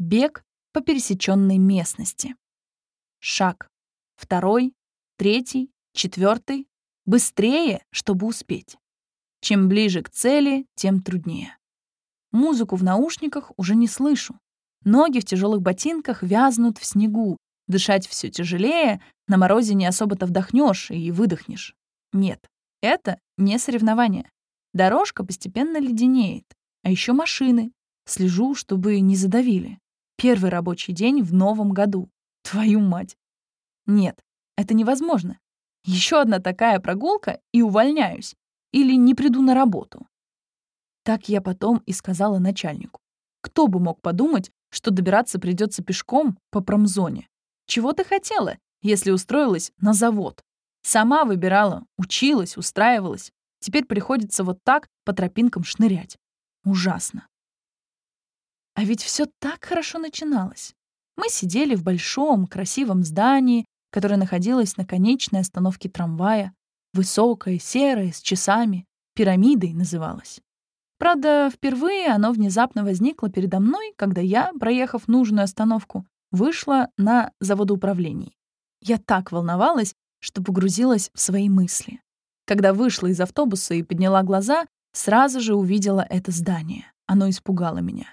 Бег по пересеченной местности. Шаг. Второй, третий, четвертый. Быстрее, чтобы успеть. Чем ближе к цели, тем труднее. Музыку в наушниках уже не слышу. Ноги в тяжелых ботинках вязнут в снегу. Дышать все тяжелее, на морозе не особо-то вдохнешь и выдохнешь. Нет, это не соревнование. Дорожка постепенно леденеет. А еще машины. Слежу, чтобы не задавили. Первый рабочий день в новом году. Твою мать. Нет, это невозможно. Еще одна такая прогулка и увольняюсь. Или не приду на работу. Так я потом и сказала начальнику. Кто бы мог подумать, что добираться придется пешком по промзоне? Чего ты хотела, если устроилась на завод? Сама выбирала, училась, устраивалась. Теперь приходится вот так по тропинкам шнырять. Ужасно. А ведь все так хорошо начиналось. Мы сидели в большом, красивом здании, которое находилось на конечной остановке трамвая. Высокое, серое, с часами. Пирамидой называлось. Правда, впервые оно внезапно возникло передо мной, когда я, проехав нужную остановку, вышла на заводоуправлении. Я так волновалась, что погрузилась в свои мысли. Когда вышла из автобуса и подняла глаза, сразу же увидела это здание. Оно испугало меня.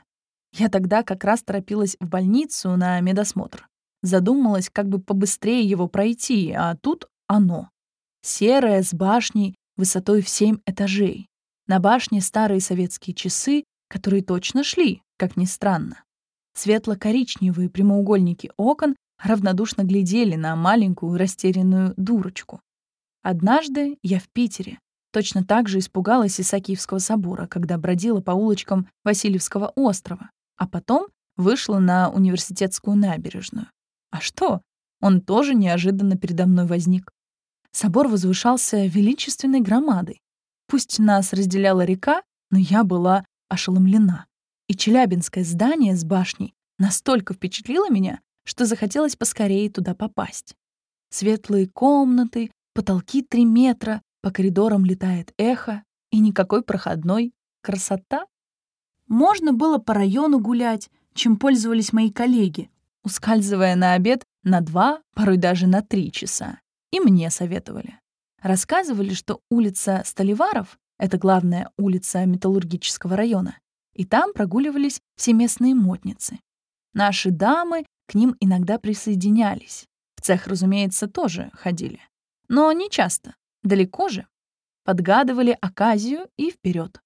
Я тогда как раз торопилась в больницу на медосмотр. Задумалась, как бы побыстрее его пройти, а тут оно. Серое, с башней, высотой в семь этажей. На башне старые советские часы, которые точно шли, как ни странно. Светло-коричневые прямоугольники окон равнодушно глядели на маленькую растерянную дурочку. Однажды я в Питере точно так же испугалась Исаакиевского собора, когда бродила по улочкам Васильевского острова, а потом вышла на университетскую набережную. А что? Он тоже неожиданно передо мной возник. Собор возвышался величественной громадой. Пусть нас разделяла река, но я была ошеломлена. И челябинское здание с башней настолько впечатлило меня, что захотелось поскорее туда попасть. Светлые комнаты, потолки три метра, по коридорам летает эхо, и никакой проходной. Красота! Можно было по району гулять, чем пользовались мои коллеги, ускальзывая на обед на два, порой даже на три часа. И мне советовали. Рассказывали, что улица Столиваров — это главная улица металлургического района, и там прогуливались все местные модницы. Наши дамы к ним иногда присоединялись. В цех, разумеется, тоже ходили. Но не часто, далеко же. Подгадывали оказию и вперед.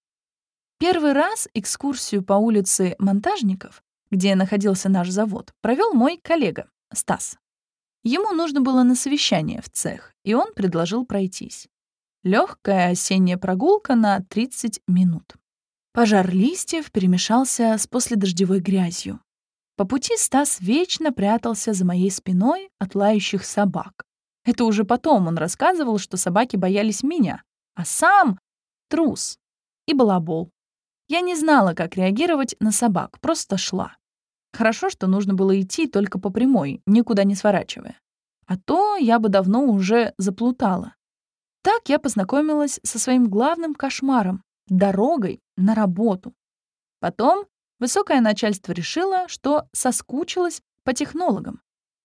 Первый раз экскурсию по улице Монтажников, где находился наш завод, провел мой коллега Стас. Ему нужно было на совещание в цех, и он предложил пройтись. Легкая осенняя прогулка на 30 минут. Пожар листьев перемешался с последождевой грязью. По пути Стас вечно прятался за моей спиной от лающих собак. Это уже потом он рассказывал, что собаки боялись меня, а сам — трус и балабол. Я не знала, как реагировать на собак, просто шла. Хорошо, что нужно было идти только по прямой, никуда не сворачивая. А то я бы давно уже заплутала. Так я познакомилась со своим главным кошмаром — дорогой на работу. Потом высокое начальство решило, что соскучилось по технологам.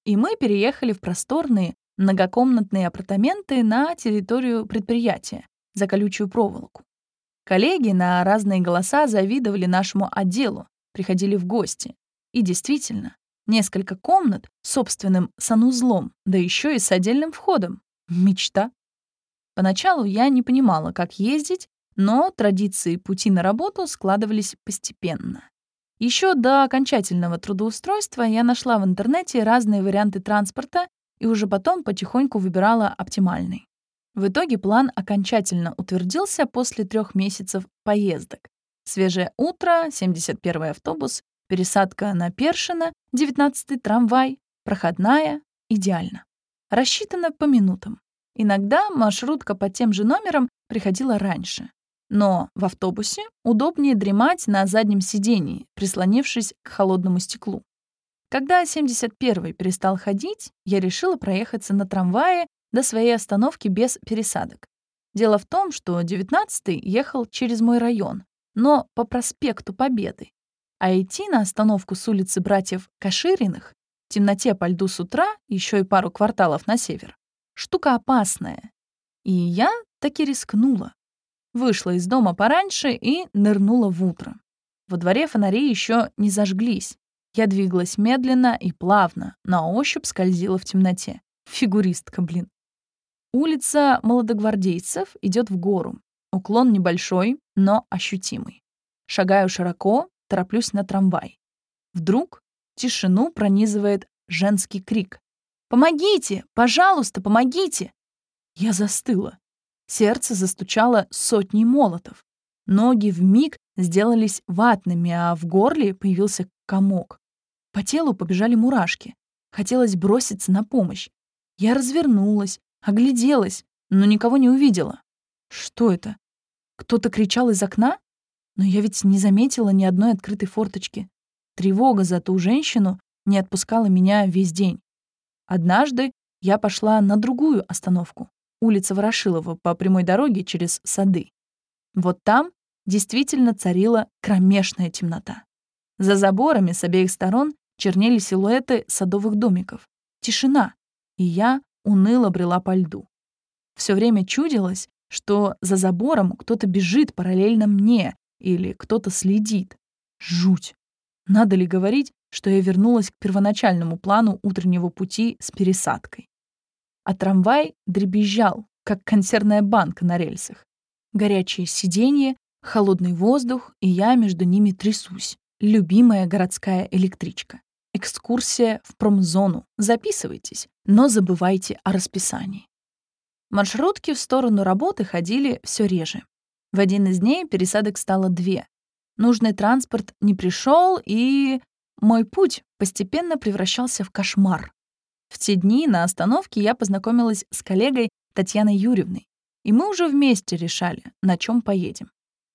И мы переехали в просторные, многокомнатные апартаменты на территорию предприятия за колючую проволоку. Коллеги на разные голоса завидовали нашему отделу, приходили в гости. И действительно, несколько комнат с собственным санузлом, да еще и с отдельным входом. Мечта. Поначалу я не понимала, как ездить, но традиции пути на работу складывались постепенно. Еще до окончательного трудоустройства я нашла в интернете разные варианты транспорта и уже потом потихоньку выбирала оптимальный. В итоге план окончательно утвердился после трех месяцев поездок. Свежее утро, 71-й автобус, пересадка на Першина, 19-й трамвай, проходная — идеально. Рассчитано по минутам. Иногда маршрутка по тем же номерам приходила раньше. Но в автобусе удобнее дремать на заднем сидении, прислонившись к холодному стеклу. Когда 71-й перестал ходить, я решила проехаться на трамвае до своей остановки без пересадок. Дело в том, что 19-й ехал через мой район, но по проспекту Победы. А идти на остановку с улицы братьев Кашириных в темноте по льду с утра, еще и пару кварталов на север, штука опасная. И я таки рискнула. Вышла из дома пораньше и нырнула в утро. Во дворе фонари еще не зажглись. Я двигалась медленно и плавно, на ощупь скользила в темноте. Фигуристка, блин. Улица молодогвардейцев идет в гору. Уклон небольшой, но ощутимый. Шагаю широко, тороплюсь на трамвай. Вдруг тишину пронизывает женский крик. «Помогите! Пожалуйста, помогите!» Я застыла. Сердце застучало сотней молотов. Ноги в миг сделались ватными, а в горле появился комок. По телу побежали мурашки. Хотелось броситься на помощь. Я развернулась, огляделась, но никого не увидела. Что это? Кто-то кричал из окна? Но я ведь не заметила ни одной открытой форточки. Тревога за ту женщину не отпускала меня весь день. Однажды я пошла на другую остановку, улица Ворошилова, по прямой дороге через сады. Вот там действительно царила кромешная темнота. За заборами с обеих сторон чернели силуэты садовых домиков. Тишина, и я уныло брела по льду. Все время чудилось, что за забором кто-то бежит параллельно мне или кто-то следит. Жуть. Надо ли говорить, что я вернулась к первоначальному плану утреннего пути с пересадкой? А трамвай дребезжал, как консервная банка на рельсах. Горячее сиденье, холодный воздух, и я между ними трясусь. Любимая городская электричка. Экскурсия в промзону. Записывайтесь, но забывайте о расписании. Маршрутки в сторону работы ходили все реже. В один из дней пересадок стало две. Нужный транспорт не пришел, и мой путь постепенно превращался в кошмар. В те дни на остановке я познакомилась с коллегой Татьяной Юрьевной, и мы уже вместе решали, на чем поедем.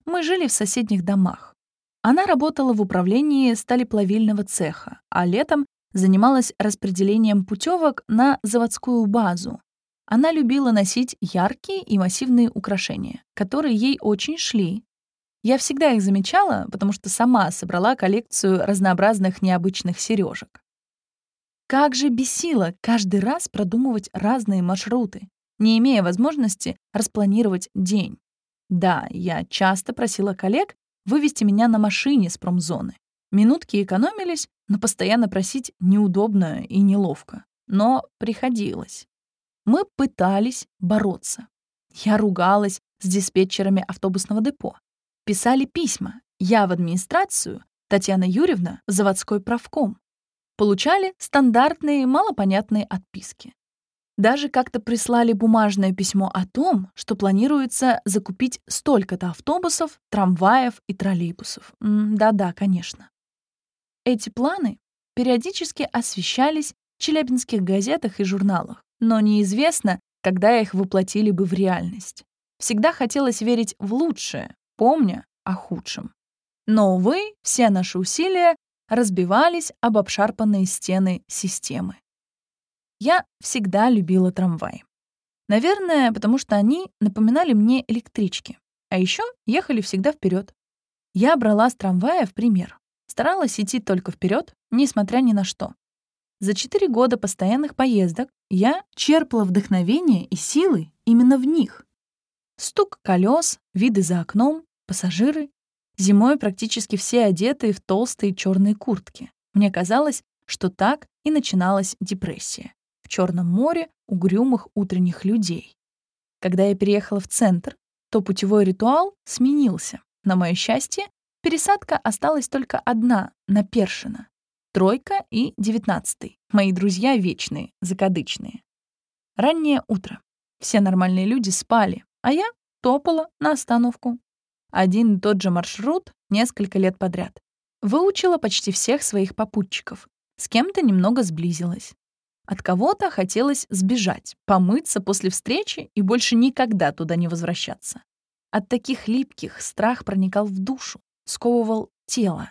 Мы жили в соседних домах. Она работала в управлении сталеплавильного цеха, а летом занималась распределением путевок на заводскую базу. Она любила носить яркие и массивные украшения, которые ей очень шли. Я всегда их замечала, потому что сама собрала коллекцию разнообразных необычных сережек. Как же бесило каждый раз продумывать разные маршруты, не имея возможности распланировать день. Да, я часто просила коллег вывести меня на машине с промзоны. Минутки экономились, но постоянно просить неудобно и неловко. Но приходилось. Мы пытались бороться. Я ругалась с диспетчерами автобусного депо. Писали письма. Я в администрацию, Татьяна Юрьевна — заводской правком. Получали стандартные, малопонятные отписки. Даже как-то прислали бумажное письмо о том, что планируется закупить столько-то автобусов, трамваев и троллейбусов. Да-да, конечно. Эти планы периодически освещались в челябинских газетах и журналах, но неизвестно, когда их воплотили бы в реальность. Всегда хотелось верить в лучшее, помня о худшем. Но, увы, все наши усилия разбивались об обшарпанные стены системы. Я всегда любила трамваи. Наверное, потому что они напоминали мне электрички, а еще ехали всегда вперед. Я брала с трамвая в пример. Старалась идти только вперед, несмотря ни на что. За четыре года постоянных поездок я черпала вдохновение и силы именно в них. Стук колес, виды за окном, пассажиры. Зимой практически все одеты в толстые черные куртки. Мне казалось, что так и начиналась депрессия. Черном море угрюмых утренних людей. Когда я переехала в центр, то путевой ритуал сменился. На мое счастье, пересадка осталась только одна, на Першина. Тройка и девятнадцатый. Мои друзья вечные, закадычные. Раннее утро. Все нормальные люди спали, а я топала на остановку. Один и тот же маршрут несколько лет подряд. Выучила почти всех своих попутчиков. С кем-то немного сблизилась. От кого-то хотелось сбежать, помыться после встречи и больше никогда туда не возвращаться. От таких липких страх проникал в душу, сковывал тело.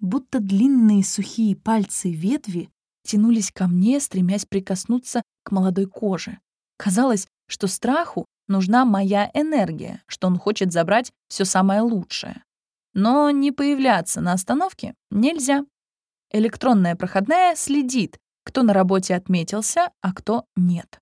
Будто длинные сухие пальцы ветви тянулись ко мне, стремясь прикоснуться к молодой коже. Казалось, что страху нужна моя энергия, что он хочет забрать все самое лучшее. Но не появляться на остановке нельзя. Электронная проходная следит, кто на работе отметился, а кто нет.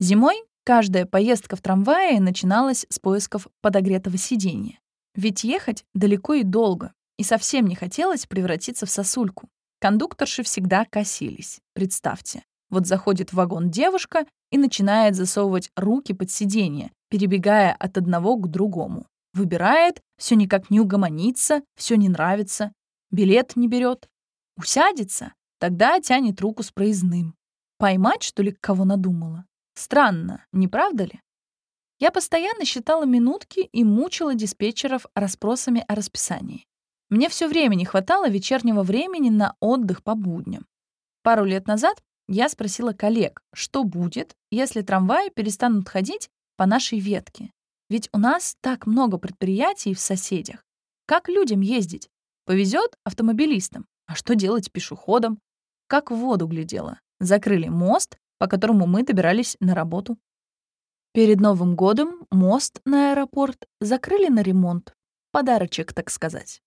Зимой каждая поездка в трамвае начиналась с поисков подогретого сиденья. Ведь ехать далеко и долго, и совсем не хотелось превратиться в сосульку. Кондукторши всегда косились. Представьте, вот заходит в вагон девушка и начинает засовывать руки под сиденье, перебегая от одного к другому. Выбирает, все никак не угомонится, все не нравится, билет не берет. Усядется, тогда тянет руку с проездным. Поймать, что ли, кого надумала? Странно, не правда ли? Я постоянно считала минутки и мучила диспетчеров расспросами о расписании. Мне все время не хватало вечернего времени на отдых по будням. Пару лет назад я спросила коллег, что будет, если трамваи перестанут ходить по нашей ветке. Ведь у нас так много предприятий в соседях. Как людям ездить? Повезет автомобилистам. А что делать пешеходам? Как в воду глядела. Закрыли мост, по которому мы добирались на работу. Перед Новым годом мост на аэропорт закрыли на ремонт. Подарочек, так сказать.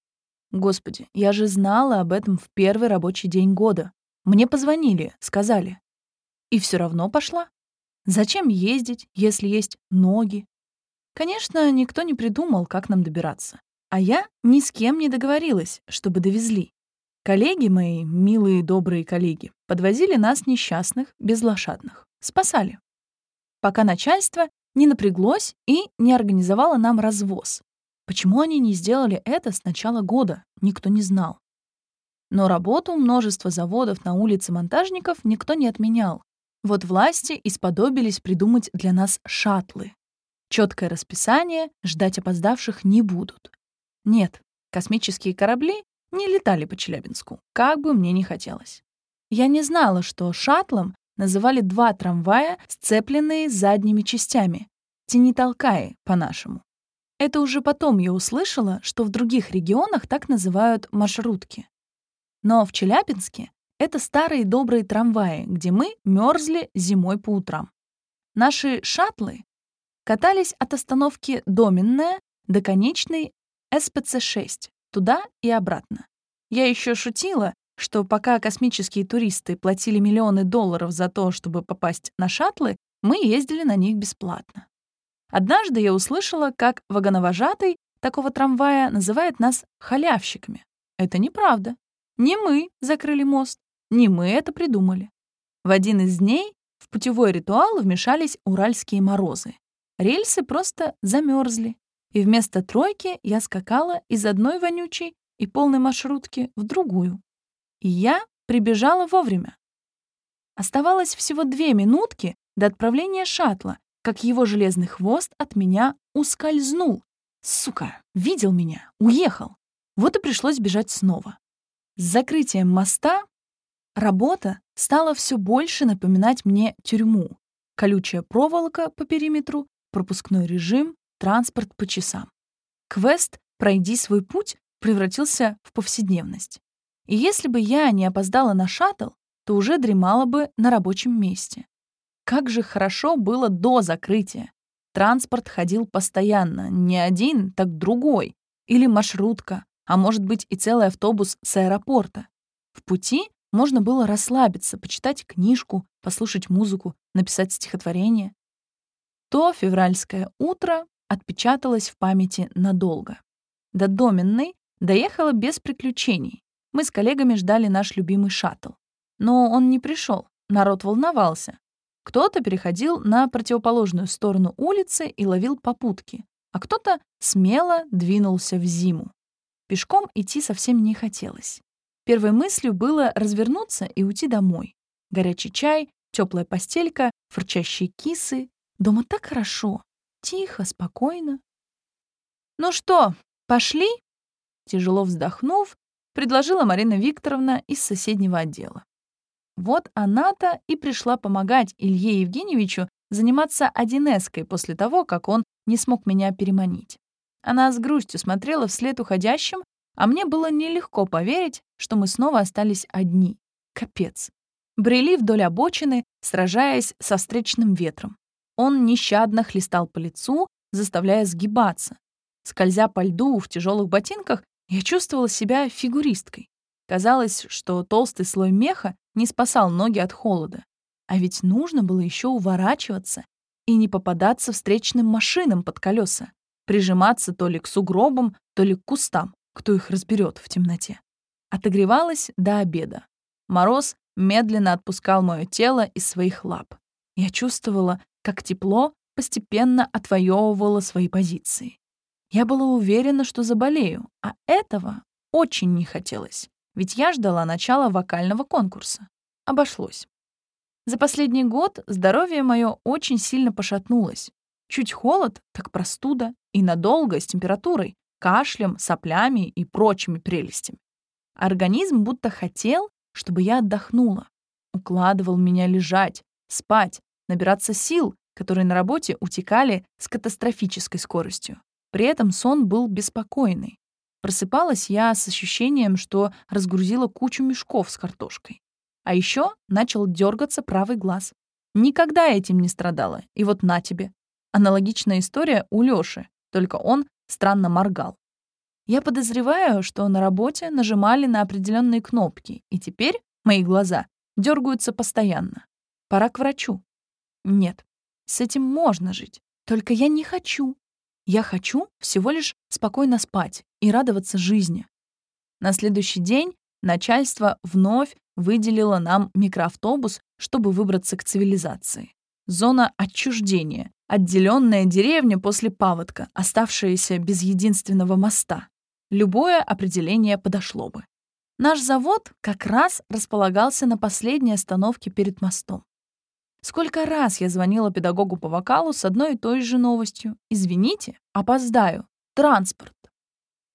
Господи, я же знала об этом в первый рабочий день года. Мне позвонили, сказали. И все равно пошла. Зачем ездить, если есть ноги? Конечно, никто не придумал, как нам добираться. А я ни с кем не договорилась, чтобы довезли. Коллеги мои, милые добрые коллеги, подвозили нас несчастных, безлошадных. Спасали. Пока начальство не напряглось и не организовало нам развоз, Почему они не сделали это с начала года, никто не знал. Но работу множества заводов на улице монтажников никто не отменял. Вот власти исподобились придумать для нас шаттлы. Четкое расписание, ждать опоздавших не будут. Нет, космические корабли не летали по Челябинску, как бы мне ни хотелось. Я не знала, что шаттлом называли два трамвая, сцепленные задними частями. Тени-толкаи, по-нашему. Это уже потом я услышала, что в других регионах так называют маршрутки. Но в Челябинске это старые добрые трамваи, где мы мерзли зимой по утрам. Наши шаттлы катались от остановки Доменная до конечной СПЦ-6, туда и обратно. Я еще шутила, что пока космические туристы платили миллионы долларов за то, чтобы попасть на шаттлы, мы ездили на них бесплатно. Однажды я услышала, как вагоновожатый такого трамвая называет нас халявщиками. Это неправда. Не мы закрыли мост, не мы это придумали. В один из дней в путевой ритуал вмешались уральские морозы. Рельсы просто замерзли, и вместо тройки я скакала из одной вонючей и полной маршрутки в другую. И я прибежала вовремя. Оставалось всего две минутки до отправления шаттла, как его железный хвост от меня ускользнул. Сука, видел меня, уехал. Вот и пришлось бежать снова. С закрытием моста работа стала все больше напоминать мне тюрьму. Колючая проволока по периметру, пропускной режим, транспорт по часам. Квест «Пройди свой путь» превратился в повседневность. И если бы я не опоздала на шаттл, то уже дремала бы на рабочем месте. Как же хорошо было до закрытия. Транспорт ходил постоянно, не один, так другой. Или маршрутка, а может быть и целый автобус с аэропорта. В пути можно было расслабиться, почитать книжку, послушать музыку, написать стихотворение. То февральское утро отпечаталось в памяти надолго. До Доменной доехала без приключений. Мы с коллегами ждали наш любимый шаттл. Но он не пришел. Народ волновался. Кто-то переходил на противоположную сторону улицы и ловил попутки, а кто-то смело двинулся в зиму. Пешком идти совсем не хотелось. Первой мыслью было развернуться и уйти домой. Горячий чай, теплая постелька, фырчащие кисы. Дома так хорошо. Тихо, спокойно. «Ну что, пошли?» Тяжело вздохнув, предложила Марина Викторовна из соседнего отдела. Вот она-то и пришла помогать Илье Евгеньевичу заниматься одинеской после того, как он не смог меня переманить. Она с грустью смотрела вслед уходящим, а мне было нелегко поверить, что мы снова остались одни. Капец. Брели вдоль обочины, сражаясь со встречным ветром. Он нещадно хлестал по лицу, заставляя сгибаться. Скользя по льду в тяжелых ботинках, я чувствовала себя фигуристкой. Казалось, что толстый слой меха не спасал ноги от холода. А ведь нужно было еще уворачиваться и не попадаться встречным машинам под колеса, прижиматься то ли к сугробам, то ли к кустам, кто их разберет в темноте. Отогревалась до обеда. Мороз медленно отпускал мое тело из своих лап. Я чувствовала, как тепло постепенно отвоевывало свои позиции. Я была уверена, что заболею, а этого очень не хотелось, ведь я ждала начала вокального конкурса. Обошлось. За последний год здоровье мое очень сильно пошатнулось. Чуть холод, так простуда, и надолго с температурой, кашлем, соплями и прочими прелестями. Организм будто хотел, чтобы я отдохнула. Укладывал меня лежать, спать, набираться сил, которые на работе утекали с катастрофической скоростью. При этом сон был беспокойный. Просыпалась я с ощущением, что разгрузила кучу мешков с картошкой. А еще начал дергаться правый глаз. Никогда этим не страдала. И вот на тебе. Аналогичная история у Лёши, только он странно моргал. Я подозреваю, что на работе нажимали на определенные кнопки, и теперь мои глаза дергаются постоянно. Пора к врачу. Нет, с этим можно жить. Только я не хочу. Я хочу всего лишь спокойно спать и радоваться жизни. На следующий день начальство вновь выделило нам микроавтобус, чтобы выбраться к цивилизации. Зона отчуждения, отделенная деревня после паводка, оставшаяся без единственного моста. Любое определение подошло бы. Наш завод как раз располагался на последней остановке перед мостом. Сколько раз я звонила педагогу по вокалу с одной и той же новостью. «Извините, опоздаю. Транспорт».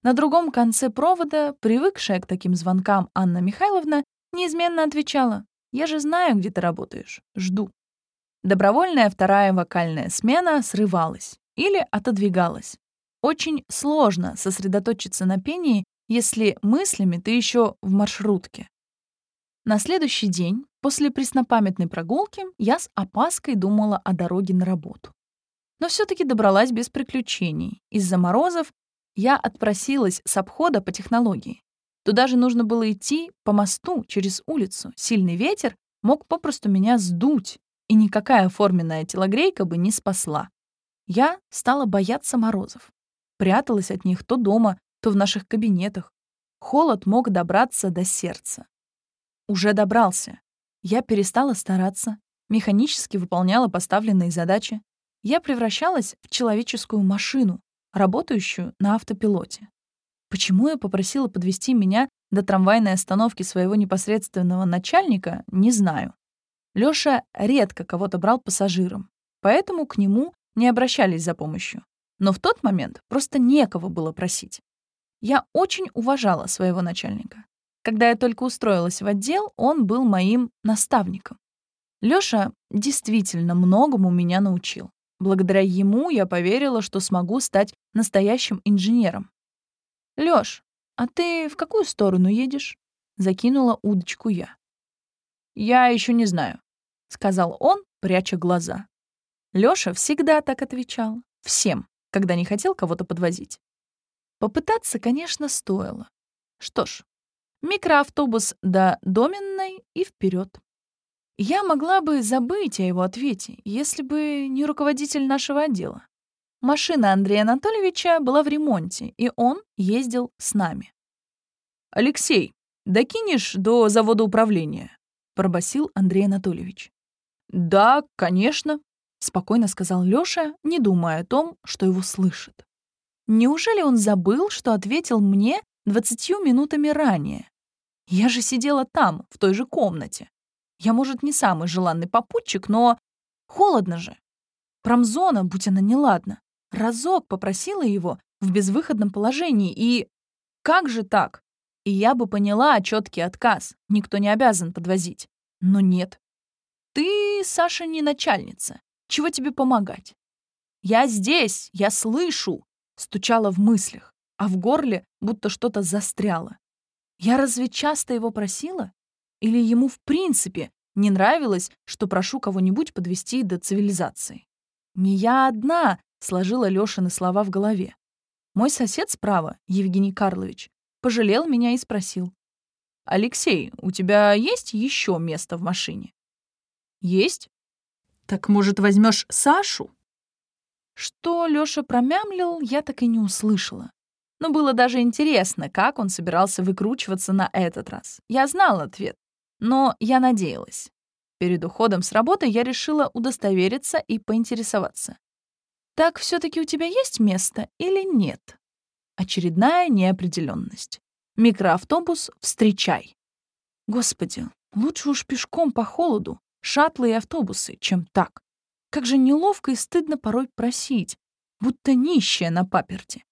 На другом конце провода, привыкшая к таким звонкам Анна Михайловна, неизменно отвечала «Я же знаю, где ты работаешь. Жду». Добровольная вторая вокальная смена срывалась или отодвигалась. Очень сложно сосредоточиться на пении, если мыслями ты еще в маршрутке. На следующий день, после преснопамятной прогулки, я с опаской думала о дороге на работу. Но все таки добралась без приключений. Из-за морозов я отпросилась с обхода по технологии. Туда же нужно было идти по мосту через улицу. Сильный ветер мог попросту меня сдуть, и никакая форменная телогрейка бы не спасла. Я стала бояться морозов. Пряталась от них то дома, то в наших кабинетах. Холод мог добраться до сердца. Уже добрался. Я перестала стараться, механически выполняла поставленные задачи. Я превращалась в человеческую машину, работающую на автопилоте. Почему я попросила подвести меня до трамвайной остановки своего непосредственного начальника, не знаю. Лёша редко кого-то брал пассажиром, поэтому к нему не обращались за помощью. Но в тот момент просто некого было просить. Я очень уважала своего начальника. Когда я только устроилась в отдел, он был моим наставником. Лёша действительно многому меня научил. Благодаря ему я поверила, что смогу стать настоящим инженером. «Лёш, а ты в какую сторону едешь?» — закинула удочку я. «Я еще не знаю», — сказал он, пряча глаза. Лёша всегда так отвечал. Всем, когда не хотел кого-то подвозить. Попытаться, конечно, стоило. Что ж, микроавтобус до Доменной и вперед. Я могла бы забыть о его ответе, если бы не руководитель нашего отдела. Машина Андрея Анатольевича была в ремонте, и он ездил с нами. «Алексей, докинешь до завода управления?» — пробасил Андрей Анатольевич. «Да, конечно», — спокойно сказал Лёша, не думая о том, что его слышит. Неужели он забыл, что ответил мне двадцатью минутами ранее? Я же сидела там, в той же комнате. Я, может, не самый желанный попутчик, но холодно же. Промзона, будь она неладна, разок попросила его в безвыходном положении, и... Как же так? И я бы поняла четкий отказ. Никто не обязан подвозить. Но нет. Ты, Саша, не начальница. Чего тебе помогать? Я здесь, я слышу, стучала в мыслях, а в горле будто что-то застряло. Я разве часто его просила? Или ему в принципе не нравилось, что прошу кого-нибудь подвести до цивилизации? Не я одна сложила Лёшины слова в голове. Мой сосед справа, Евгений Карлович, пожалел меня и спросил. «Алексей, у тебя есть еще место в машине?» «Есть». «Так, может, возьмешь Сашу?» Что Лёша промямлил, я так и не услышала. Но было даже интересно, как он собирался выкручиваться на этот раз. Я знала ответ, но я надеялась. Перед уходом с работы я решила удостовериться и поинтересоваться. «Так все таки у тебя есть место или нет?» Очередная неопределенность. Микроавтобус «Встречай». Господи, лучше уж пешком по холоду, шаттлы и автобусы, чем так. Как же неловко и стыдно порой просить, будто нищая на паперте.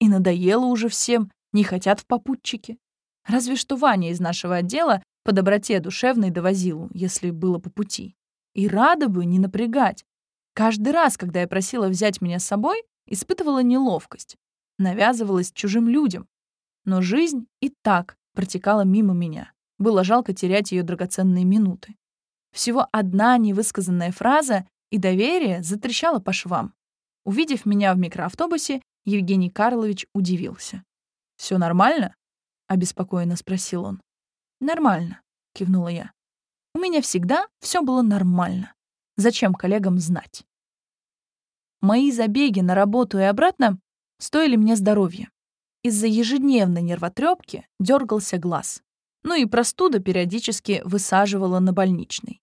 И надоело уже всем, не хотят в попутчике. Разве что Ваня из нашего отдела по доброте душевной довозил, если было по пути. И рада бы не напрягать. Каждый раз, когда я просила взять меня с собой, испытывала неловкость. Навязывалась чужим людям. Но жизнь и так протекала мимо меня. Было жалко терять ее драгоценные минуты. Всего одна невысказанная фраза, и доверие затрещало по швам. Увидев меня в микроавтобусе, Евгений Карлович удивился. «Все нормально?» — обеспокоенно спросил он. «Нормально», — кивнула я. «У меня всегда все было нормально. Зачем коллегам знать?» Мои забеги на работу и обратно стоили мне здоровья. Из-за ежедневной нервотрепки дергался глаз. Ну и простуда периодически высаживала на больничный.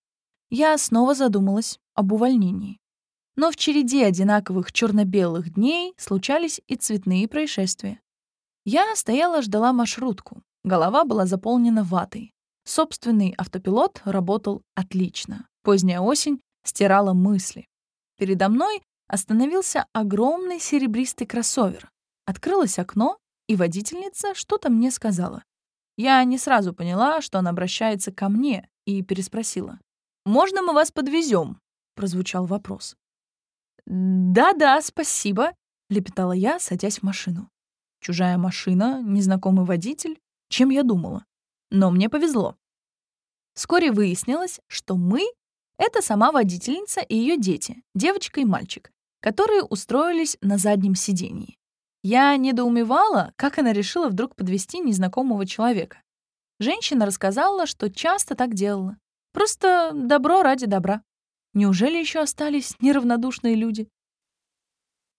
Я снова задумалась об увольнении. Но в череде одинаковых черно-белых дней случались и цветные происшествия. Я стояла, ждала маршрутку. Голова была заполнена ватой. Собственный автопилот работал отлично. Поздняя осень стирала мысли. Передо мной остановился огромный серебристый кроссовер. Открылось окно, и водительница что-то мне сказала. Я не сразу поняла, что она обращается ко мне, и переспросила. «Можно мы вас подвезем?» — прозвучал вопрос. «Да-да, спасибо», — лепетала я, садясь в машину. Чужая машина, незнакомый водитель. Чем я думала? Но мне повезло. Вскоре выяснилось, что мы — это сама водительница и ее дети, девочка и мальчик, которые устроились на заднем сидении. Я недоумевала, как она решила вдруг подвести незнакомого человека. Женщина рассказала, что часто так делала. Просто добро ради добра. Неужели еще остались неравнодушные люди?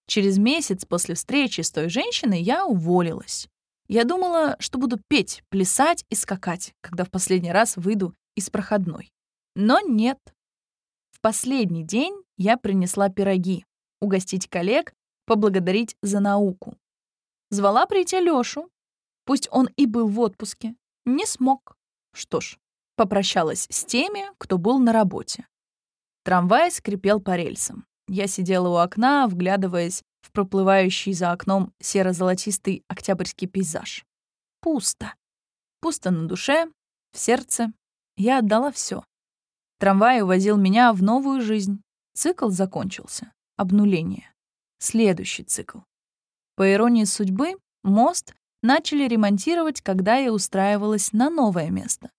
Через месяц после встречи с той женщиной я уволилась. Я думала, что буду петь, плясать и скакать, когда в последний раз выйду из проходной. Но нет. В последний день я принесла пироги, угостить коллег, поблагодарить за науку. Звала прийти Лёшу. Пусть он и был в отпуске. Не смог. Что ж, попрощалась с теми, кто был на работе. Трамвай скрипел по рельсам. Я сидела у окна, вглядываясь в проплывающий за окном серо-золотистый октябрьский пейзаж. Пусто. Пусто на душе, в сердце. Я отдала все. Трамвай увозил меня в новую жизнь. Цикл закончился. Обнуление. Следующий цикл. По иронии судьбы, мост начали ремонтировать, когда я устраивалась на новое место.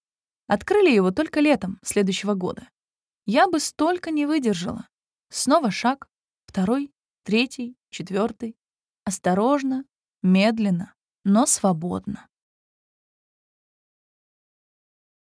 Открыли его только летом следующего года. Я бы столько не выдержала. Снова шаг, второй, третий, четвертый. Осторожно, медленно, но свободно.